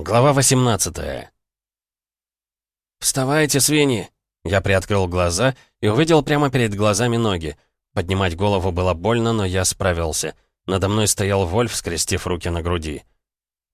Глава 18 «Вставайте, свиньи!» Я приоткрыл глаза и увидел прямо перед глазами ноги. Поднимать голову было больно, но я справился. Надо мной стоял Вольф, скрестив руки на груди.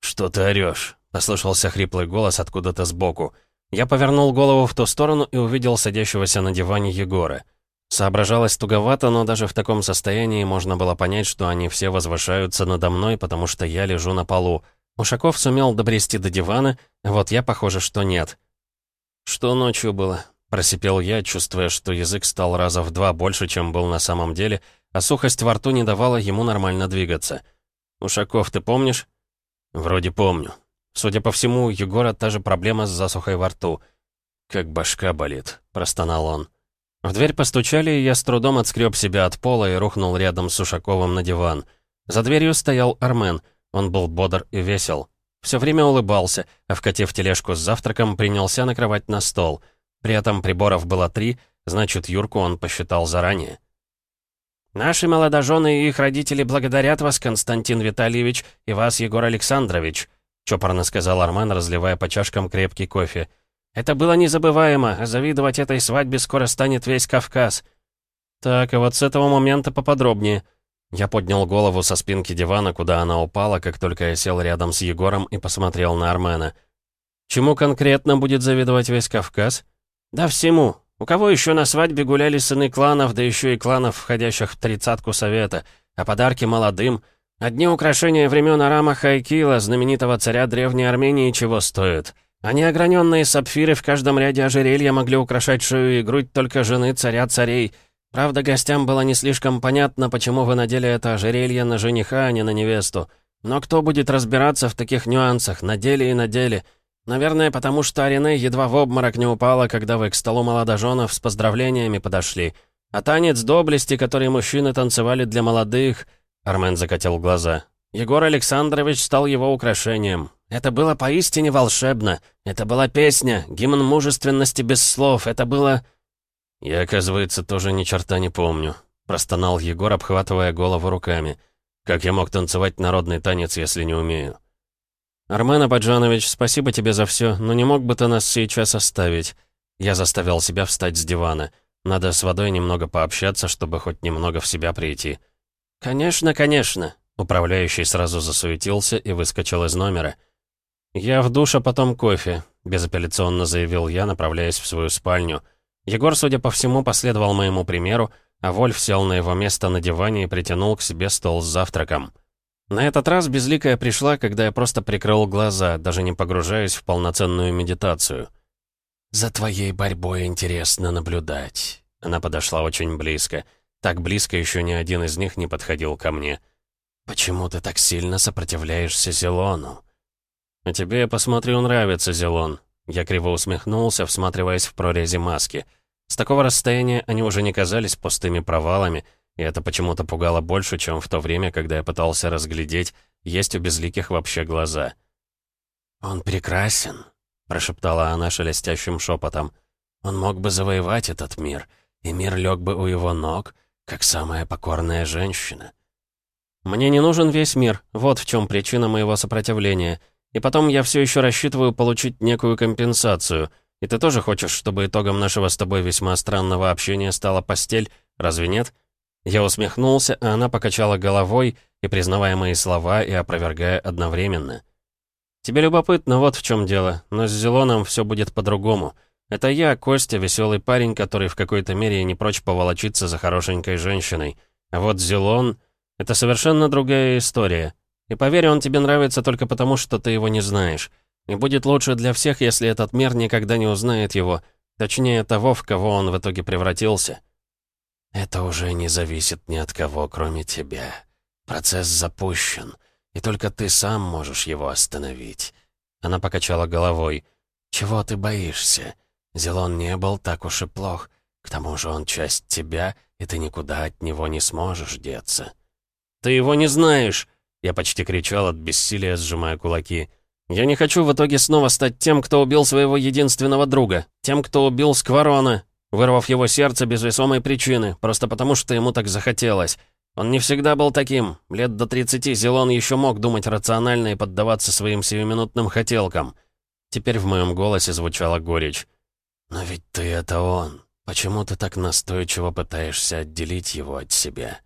«Что ты орёшь?» — послышался хриплый голос откуда-то сбоку. Я повернул голову в ту сторону и увидел садящегося на диване Егора. Соображалось туговато, но даже в таком состоянии можно было понять, что они все возвышаются надо мной, потому что я лежу на полу. Ушаков сумел добрести до дивана, вот я, похоже, что нет. «Что ночью было?» — просипел я, чувствуя, что язык стал раза в два больше, чем был на самом деле, а сухость во рту не давала ему нормально двигаться. «Ушаков, ты помнишь?» «Вроде помню. Судя по всему, у Егора та же проблема с засухой во рту. Как башка болит», — простонал он. В дверь постучали, и я с трудом отскреб себя от пола и рухнул рядом с Ушаковым на диван. За дверью стоял Армен — он был бодр и весел. Все время улыбался, а вкатив тележку с завтраком, принялся накрывать на стол. При этом приборов было три, значит, Юрку он посчитал заранее. «Наши молодожены и их родители благодарят вас, Константин Витальевич, и вас, Егор Александрович», чопорно сказал Армен, разливая по чашкам крепкий кофе. «Это было незабываемо, а завидовать этой свадьбе скоро станет весь Кавказ». «Так, а вот с этого момента поподробнее», я поднял голову со спинки дивана, куда она упала, как только я сел рядом с Егором и посмотрел на Армена. «Чему конкретно будет завидовать весь Кавказ?» «Да всему. У кого еще на свадьбе гуляли сыны кланов, да еще и кланов, входящих в тридцатку совета, а подарки молодым? Одни украшения времен Арама Хайкила, знаменитого царя Древней Армении, чего стоят?» А неограненные сапфиры в каждом ряде ожерелья могли украшать шею и грудь только жены царя царей — Правда, гостям было не слишком понятно, почему вы надели это ожерелье на жениха, а не на невесту. Но кто будет разбираться в таких нюансах, надели и надели? Наверное, потому что Арине едва в обморок не упала, когда вы к столу молодоженов с поздравлениями подошли. А танец доблести, который мужчины танцевали для молодых... Армен закатил глаза. Егор Александрович стал его украшением. Это было поистине волшебно. Это была песня, гимн мужественности без слов. Это было... «Я, оказывается, тоже ни черта не помню», — простонал Егор, обхватывая голову руками. «Как я мог танцевать народный танец, если не умею?» «Армен Абаджанович, спасибо тебе за все, но не мог бы ты нас сейчас оставить?» Я заставил себя встать с дивана. Надо с водой немного пообщаться, чтобы хоть немного в себя прийти. «Конечно, конечно!» Управляющий сразу засуетился и выскочил из номера. «Я в душ, а потом кофе», — безапелляционно заявил я, направляясь в свою спальню — Егор, судя по всему, последовал моему примеру, а Вольф сел на его место на диване и притянул к себе стол с завтраком. На этот раз безликая пришла, когда я просто прикрыл глаза, даже не погружаясь в полноценную медитацию. «За твоей борьбой интересно наблюдать». Она подошла очень близко. Так близко еще ни один из них не подходил ко мне. «Почему ты так сильно сопротивляешься Зелону?» «А тебе, я посмотрю, нравится Зелон», я криво усмехнулся, всматриваясь в прорези маски. С такого расстояния они уже не казались пустыми провалами, и это почему-то пугало больше, чем в то время, когда я пытался разглядеть, есть у безликих вообще глаза. «Он прекрасен», — прошептала она шелестящим шепотом. «Он мог бы завоевать этот мир, и мир лег бы у его ног, как самая покорная женщина». «Мне не нужен весь мир, вот в чем причина моего сопротивления», и потом я все еще рассчитываю получить некую компенсацию. И ты тоже хочешь, чтобы итогом нашего с тобой весьма странного общения стала постель, разве нет?» Я усмехнулся, а она покачала головой и признавая мои слова и опровергая одновременно. «Тебе любопытно, вот в чем дело, но с Зелоном все будет по-другому. Это я, Костя, веселый парень, который в какой-то мере не прочь поволочиться за хорошенькой женщиной. А вот Зелон — это совершенно другая история. И поверь, он тебе нравится только потому, что ты его не знаешь. И будет лучше для всех, если этот мир никогда не узнает его. Точнее, того, в кого он в итоге превратился. Это уже не зависит ни от кого, кроме тебя. Процесс запущен, и только ты сам можешь его остановить. Она покачала головой. «Чего ты боишься? Зелон не был так уж и плох. К тому же он часть тебя, и ты никуда от него не сможешь деться». «Ты его не знаешь!» Я почти кричал от бессилия, сжимая кулаки. «Я не хочу в итоге снова стать тем, кто убил своего единственного друга, тем, кто убил Скворона, вырвав его сердце без весомой причины, просто потому что ему так захотелось. Он не всегда был таким. Лет до 30 Зелон еще мог думать рационально и поддаваться своим сиюминутным хотелкам. Теперь в моем голосе звучала горечь. «Но ведь ты — это он. Почему ты так настойчиво пытаешься отделить его от себя?»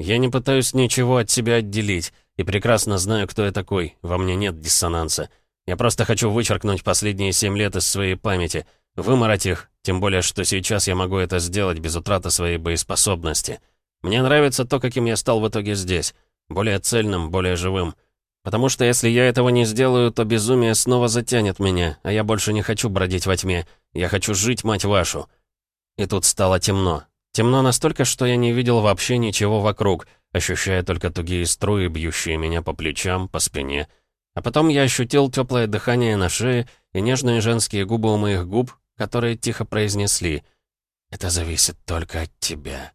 «Я не пытаюсь ничего от себя отделить, и прекрасно знаю, кто я такой. Во мне нет диссонанса. Я просто хочу вычеркнуть последние семь лет из своей памяти, вымороть их, тем более, что сейчас я могу это сделать без утраты своей боеспособности. Мне нравится то, каким я стал в итоге здесь. Более цельным, более живым. Потому что если я этого не сделаю, то безумие снова затянет меня, а я больше не хочу бродить во тьме. Я хочу жить, мать вашу. И тут стало темно. Темно настолько, что я не видел вообще ничего вокруг, ощущая только тугие струи, бьющие меня по плечам, по спине. А потом я ощутил теплое дыхание на шее и нежные женские губы у моих губ, которые тихо произнесли «Это зависит только от тебя».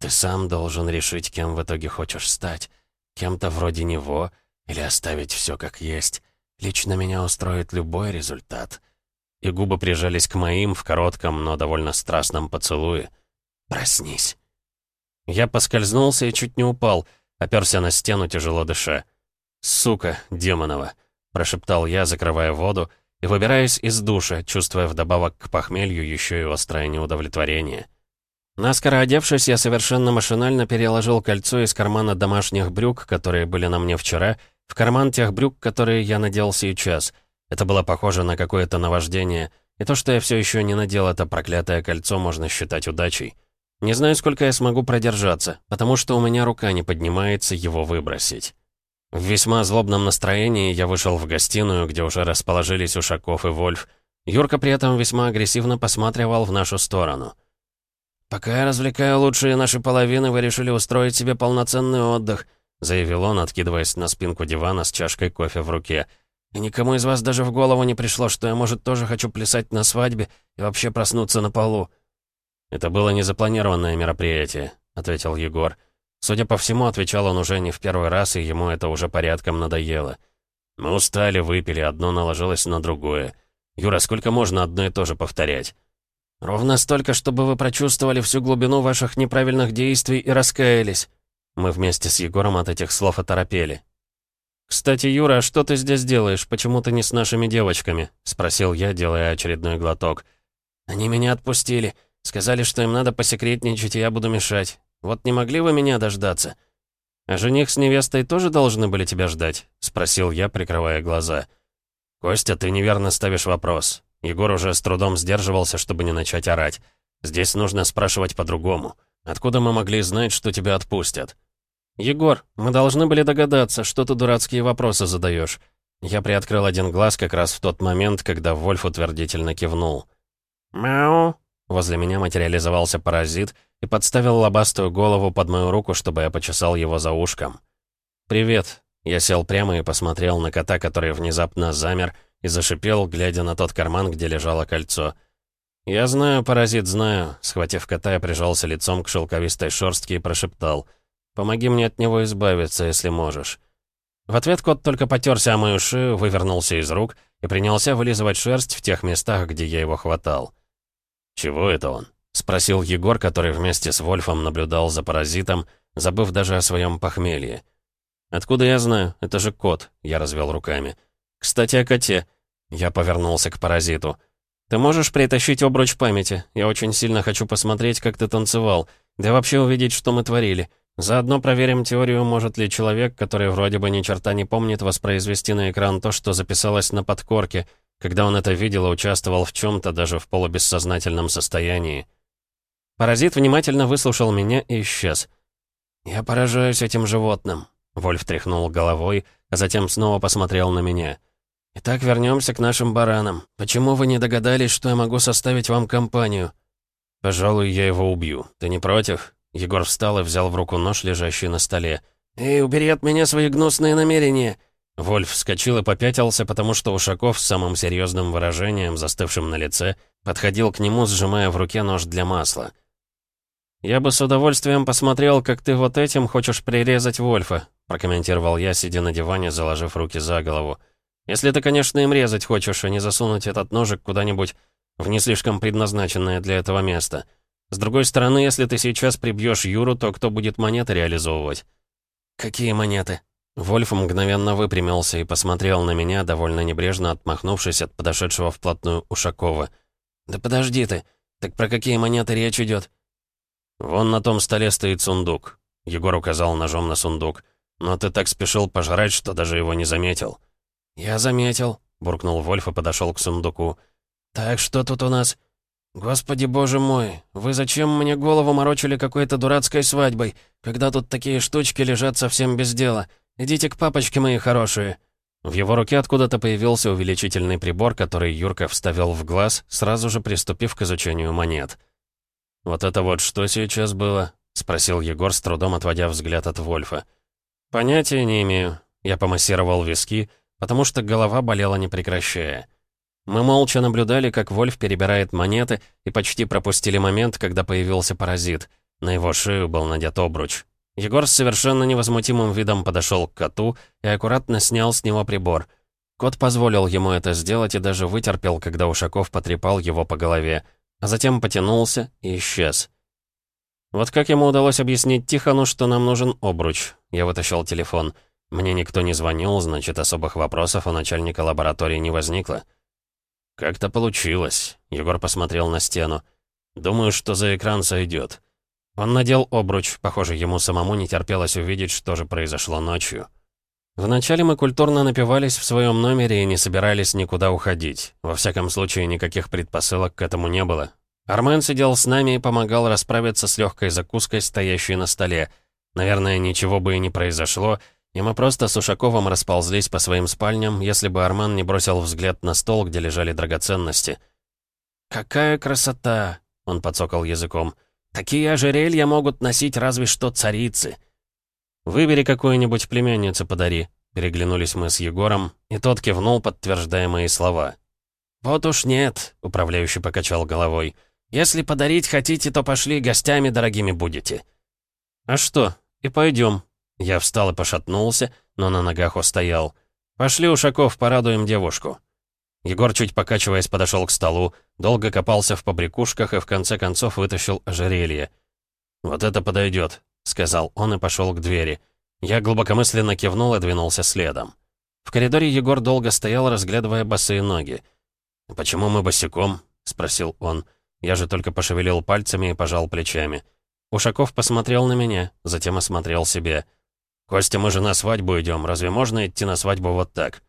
Ты сам должен решить, кем в итоге хочешь стать. Кем-то вроде него или оставить все как есть. Лично меня устроит любой результат. И губы прижались к моим в коротком, но довольно страстном поцелуе. «Проснись». Я поскользнулся и чуть не упал, оперся на стену, тяжело дыша. «Сука, демонова», — прошептал я, закрывая воду, и выбираясь из душа, чувствуя вдобавок к похмелью еще и острое неудовлетворение. Наскоро одевшись, я совершенно машинально переложил кольцо из кармана домашних брюк, которые были на мне вчера, в карман тех брюк, которые я надел сейчас. Это было похоже на какое-то наваждение, и то, что я все еще не надел это проклятое кольцо, можно считать удачей. Не знаю, сколько я смогу продержаться, потому что у меня рука не поднимается его выбросить. В весьма злобном настроении я вышел в гостиную, где уже расположились Ушаков и Вольф. Юрка при этом весьма агрессивно посматривал в нашу сторону — «Пока я развлекаю лучшие наши половины, вы решили устроить себе полноценный отдых», заявил он, откидываясь на спинку дивана с чашкой кофе в руке. «И никому из вас даже в голову не пришло, что я, может, тоже хочу плясать на свадьбе и вообще проснуться на полу». «Это было незапланированное мероприятие», — ответил Егор. Судя по всему, отвечал он уже не в первый раз, и ему это уже порядком надоело. «Мы устали, выпили, одно наложилось на другое. Юра, сколько можно одно и то же повторять?» «Ровно столько, чтобы вы прочувствовали всю глубину ваших неправильных действий и раскаялись». Мы вместе с Егором от этих слов оторопели. «Кстати, Юра, а что ты здесь делаешь? Почему ты не с нашими девочками?» — спросил я, делая очередной глоток. «Они меня отпустили. Сказали, что им надо посекретничать, и я буду мешать. Вот не могли вы меня дождаться?» «А жених с невестой тоже должны были тебя ждать?» — спросил я, прикрывая глаза. «Костя, ты неверно ставишь вопрос. Егор уже с трудом сдерживался, чтобы не начать орать. «Здесь нужно спрашивать по-другому. Откуда мы могли знать, что тебя отпустят?» «Егор, мы должны были догадаться, что ты дурацкие вопросы задаешь. Я приоткрыл один глаз как раз в тот момент, когда Вольф утвердительно кивнул. «Мяу!» Возле меня материализовался паразит и подставил лобастую голову под мою руку, чтобы я почесал его за ушком. «Привет». Я сел прямо и посмотрел на кота, который внезапно замер, и зашипел, глядя на тот карман, где лежало кольцо. «Я знаю, паразит, знаю», — схватив кота, я прижался лицом к шелковистой шерстке и прошептал. «Помоги мне от него избавиться, если можешь». В ответ кот только потерся о мою шею, вывернулся из рук и принялся вылизывать шерсть в тех местах, где я его хватал. «Чего это он?» — спросил Егор, который вместе с Вольфом наблюдал за паразитом, забыв даже о своем похмелье. «Откуда я знаю? Это же кот», — я развел руками. «Кстати, о коте». Я повернулся к паразиту. «Ты можешь притащить обруч памяти? Я очень сильно хочу посмотреть, как ты танцевал. Да вообще увидеть, что мы творили. Заодно проверим теорию, может ли человек, который вроде бы ни черта не помнит, воспроизвести на экран то, что записалось на подкорке, когда он это видел и участвовал в чем-то, даже в полубессознательном состоянии». Паразит внимательно выслушал меня и исчез. «Я поражаюсь этим животным», — Вольф тряхнул головой, а затем снова посмотрел на меня. «Итак, вернемся к нашим баранам. Почему вы не догадались, что я могу составить вам компанию?» «Пожалуй, я его убью. Ты не против?» Егор встал и взял в руку нож, лежащий на столе. «Эй, убери от меня свои гнусные намерения!» Вольф вскочил и попятился, потому что Ушаков с самым серьезным выражением, застывшим на лице, подходил к нему, сжимая в руке нож для масла. «Я бы с удовольствием посмотрел, как ты вот этим хочешь прирезать Вольфа», прокомментировал я, сидя на диване, заложив руки за голову. Если ты, конечно, им резать хочешь, а не засунуть этот ножик куда-нибудь в не слишком предназначенное для этого место. С другой стороны, если ты сейчас прибьешь Юру, то кто будет монеты реализовывать? Какие монеты? Вольф мгновенно выпрямился и посмотрел на меня, довольно небрежно отмахнувшись от подошедшего вплотную Ушакова. «Да подожди ты! Так про какие монеты речь идет? «Вон на том столе стоит сундук», — Егор указал ножом на сундук. «Но ты так спешил пожрать, что даже его не заметил». «Я заметил», — буркнул Вольф и подошел к сундуку. «Так, что тут у нас?» «Господи боже мой, вы зачем мне голову морочили какой-то дурацкой свадьбой, когда тут такие штучки лежат совсем без дела? Идите к папочке, мои хорошие». В его руке откуда-то появился увеличительный прибор, который Юрка вставил в глаз, сразу же приступив к изучению монет. «Вот это вот что сейчас было?» — спросил Егор, с трудом отводя взгляд от Вольфа. «Понятия не имею». Я помассировал виски, потому что голова болела не прекращая. Мы молча наблюдали, как Вольф перебирает монеты, и почти пропустили момент, когда появился паразит. На его шею был надет обруч. Егор с совершенно невозмутимым видом подошел к коту и аккуратно снял с него прибор. Кот позволил ему это сделать и даже вытерпел, когда Ушаков потрепал его по голове, а затем потянулся и исчез. Вот как ему удалось объяснить Тихону, что нам нужен обруч? Я вытащил телефон. Мне никто не звонил, значит, особых вопросов у начальника лаборатории не возникло. «Как-то получилось», — Егор посмотрел на стену. «Думаю, что за экран сойдет. Он надел обруч, похоже, ему самому не терпелось увидеть, что же произошло ночью. Вначале мы культурно напивались в своем номере и не собирались никуда уходить. Во всяком случае, никаких предпосылок к этому не было. Армен сидел с нами и помогал расправиться с легкой закуской, стоящей на столе. Наверное, ничего бы и не произошло, и мы просто с Ушаковым расползлись по своим спальням, если бы Армен не бросил взгляд на стол, где лежали драгоценности. «Какая красота!» — он подсокал языком — Такие ожерелья могут носить разве что царицы. Выбери какую-нибудь племянницу, подари. Переглянулись мы с Егором, и тот кивнул, подтверждая мои слова. «Вот уж нет», — управляющий покачал головой. «Если подарить хотите, то пошли, гостями дорогими будете». «А что? И пойдем». Я встал и пошатнулся, но на ногах устоял. «Пошли, Ушаков, порадуем девушку». Егор, чуть покачиваясь, подошел к столу, долго копался в побрякушках и в конце концов вытащил ожерелье. «Вот это подойдет», — сказал он и пошел к двери. Я глубокомысленно кивнул и двинулся следом. В коридоре Егор долго стоял, разглядывая босые ноги. «Почему мы босиком?» — спросил он. Я же только пошевелил пальцами и пожал плечами. Ушаков посмотрел на меня, затем осмотрел себе. «Костя, мы же на свадьбу идем. Разве можно идти на свадьбу вот так?»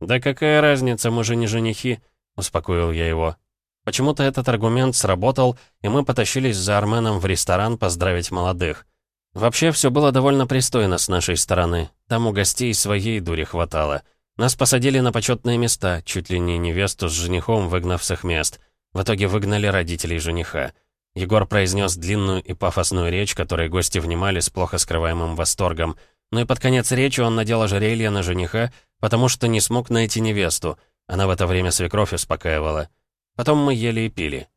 «Да какая разница, мы же не женихи», — успокоил я его. Почему-то этот аргумент сработал, и мы потащились за Арменом в ресторан поздравить молодых. Вообще, все было довольно пристойно с нашей стороны. Там у гостей своей дури хватало. Нас посадили на почетные места, чуть ли не невесту с женихом выгнав с их мест. В итоге выгнали родителей жениха. Егор произнес длинную и пафосную речь, которой гости внимали с плохо скрываемым восторгом. Ну и под конец речи он надел ожерелье на жениха, потому что не смог найти невесту. Она в это время свекровь успокаивала. Потом мы ели и пили.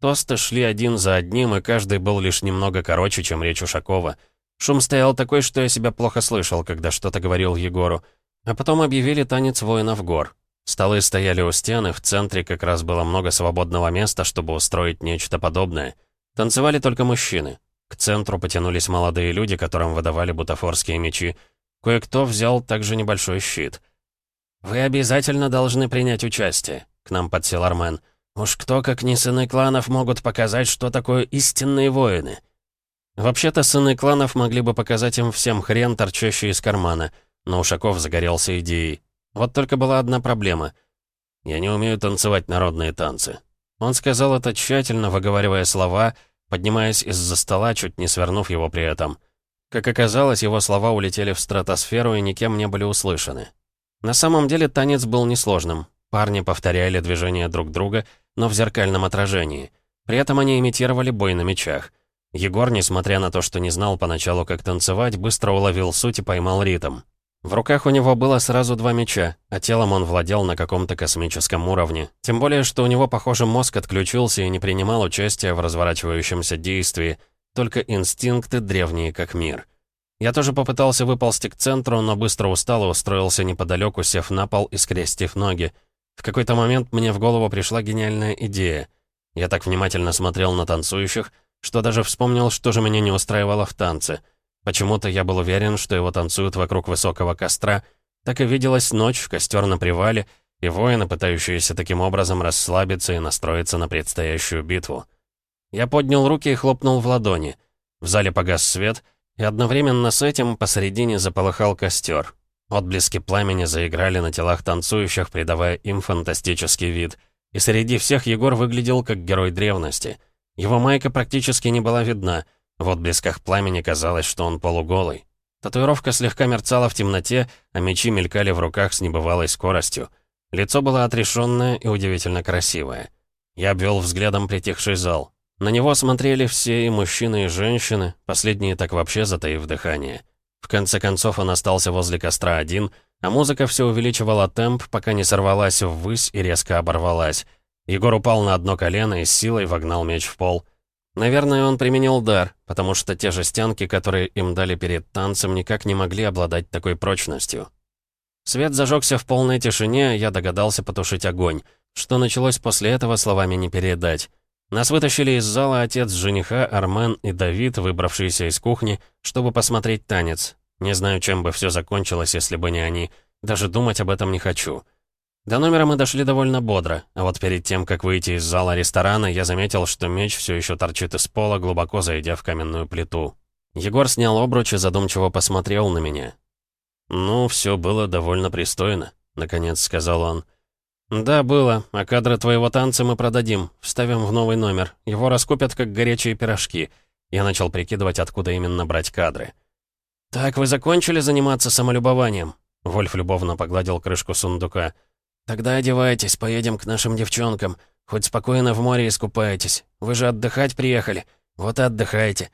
Тосты шли один за одним, и каждый был лишь немного короче, чем речь Ушакова. Шум стоял такой, что я себя плохо слышал, когда что-то говорил Егору. А потом объявили танец воинов гор. Столы стояли у стены, в центре как раз было много свободного места, чтобы устроить нечто подобное. Танцевали только мужчины. К центру потянулись молодые люди, которым выдавали бутафорские мечи. Кое-кто взял также небольшой щит. «Вы обязательно должны принять участие», — к нам подсел Армен. «Уж кто, как не сыны кланов, могут показать, что такое истинные воины». Вообще-то сыны кланов могли бы показать им всем хрен, торчащий из кармана, но Ушаков загорелся идеей. Вот только была одна проблема. «Я не умею танцевать народные танцы». Он сказал это тщательно, выговаривая слова, поднимаясь из-за стола, чуть не свернув его при этом. Как оказалось, его слова улетели в стратосферу и никем не были услышаны. На самом деле танец был несложным. Парни повторяли движения друг друга, но в зеркальном отражении. При этом они имитировали бой на мечах. Егор, несмотря на то, что не знал поначалу, как танцевать, быстро уловил суть и поймал ритм. В руках у него было сразу два меча, а телом он владел на каком-то космическом уровне. Тем более, что у него, похоже, мозг отключился и не принимал участия в разворачивающемся действии, только инстинкты древние как мир. Я тоже попытался выползти к центру, но быстро устал и устроился неподалеку, сев на пол и скрестив ноги. В какой-то момент мне в голову пришла гениальная идея. Я так внимательно смотрел на танцующих, что даже вспомнил, что же меня не устраивало в танце. Почему-то я был уверен, что его танцуют вокруг высокого костра. Так и виделась ночь, костер на привале, и воины, пытающиеся таким образом расслабиться и настроиться на предстоящую битву. Я поднял руки и хлопнул в ладони. В зале погас свет, и одновременно с этим посередине заполыхал костер. Отблески пламени заиграли на телах танцующих, придавая им фантастический вид. И среди всех Егор выглядел как герой древности. Его майка практически не была видна. В отблесках пламени казалось, что он полуголый. Татуировка слегка мерцала в темноте, а мечи мелькали в руках с небывалой скоростью. Лицо было отрешенное и удивительно красивое. Я обвел взглядом притихший зал. На него смотрели все, и мужчины, и женщины, последние так вообще затаив дыхание. В конце концов он остался возле костра один, а музыка все увеличивала темп, пока не сорвалась ввысь и резко оборвалась. Егор упал на одно колено и с силой вогнал меч в пол. Наверное, он применил дар, потому что те жестянки, которые им дали перед танцем, никак не могли обладать такой прочностью. Свет зажегся в полной тишине, я догадался потушить огонь. Что началось после этого, словами не передать. Нас вытащили из зала отец жениха, Армен и Давид, выбравшиеся из кухни, чтобы посмотреть танец. Не знаю, чем бы все закончилось, если бы не они. Даже думать об этом не хочу. До номера мы дошли довольно бодро, а вот перед тем, как выйти из зала ресторана, я заметил, что меч все еще торчит из пола, глубоко зайдя в каменную плиту. Егор снял обруч и задумчиво посмотрел на меня. «Ну, все было довольно пристойно», — наконец сказал он. «Да, было. А кадры твоего танца мы продадим. Вставим в новый номер. Его раскупят, как горячие пирожки». Я начал прикидывать, откуда именно брать кадры. «Так, вы закончили заниматься самолюбованием?» Вольф любовно погладил крышку сундука. «Тогда одевайтесь, поедем к нашим девчонкам. Хоть спокойно в море искупаетесь. Вы же отдыхать приехали. Вот и отдыхайте».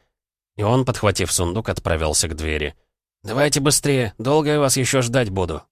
И он, подхватив сундук, отправился к двери. «Давайте быстрее. Долго я вас еще ждать буду.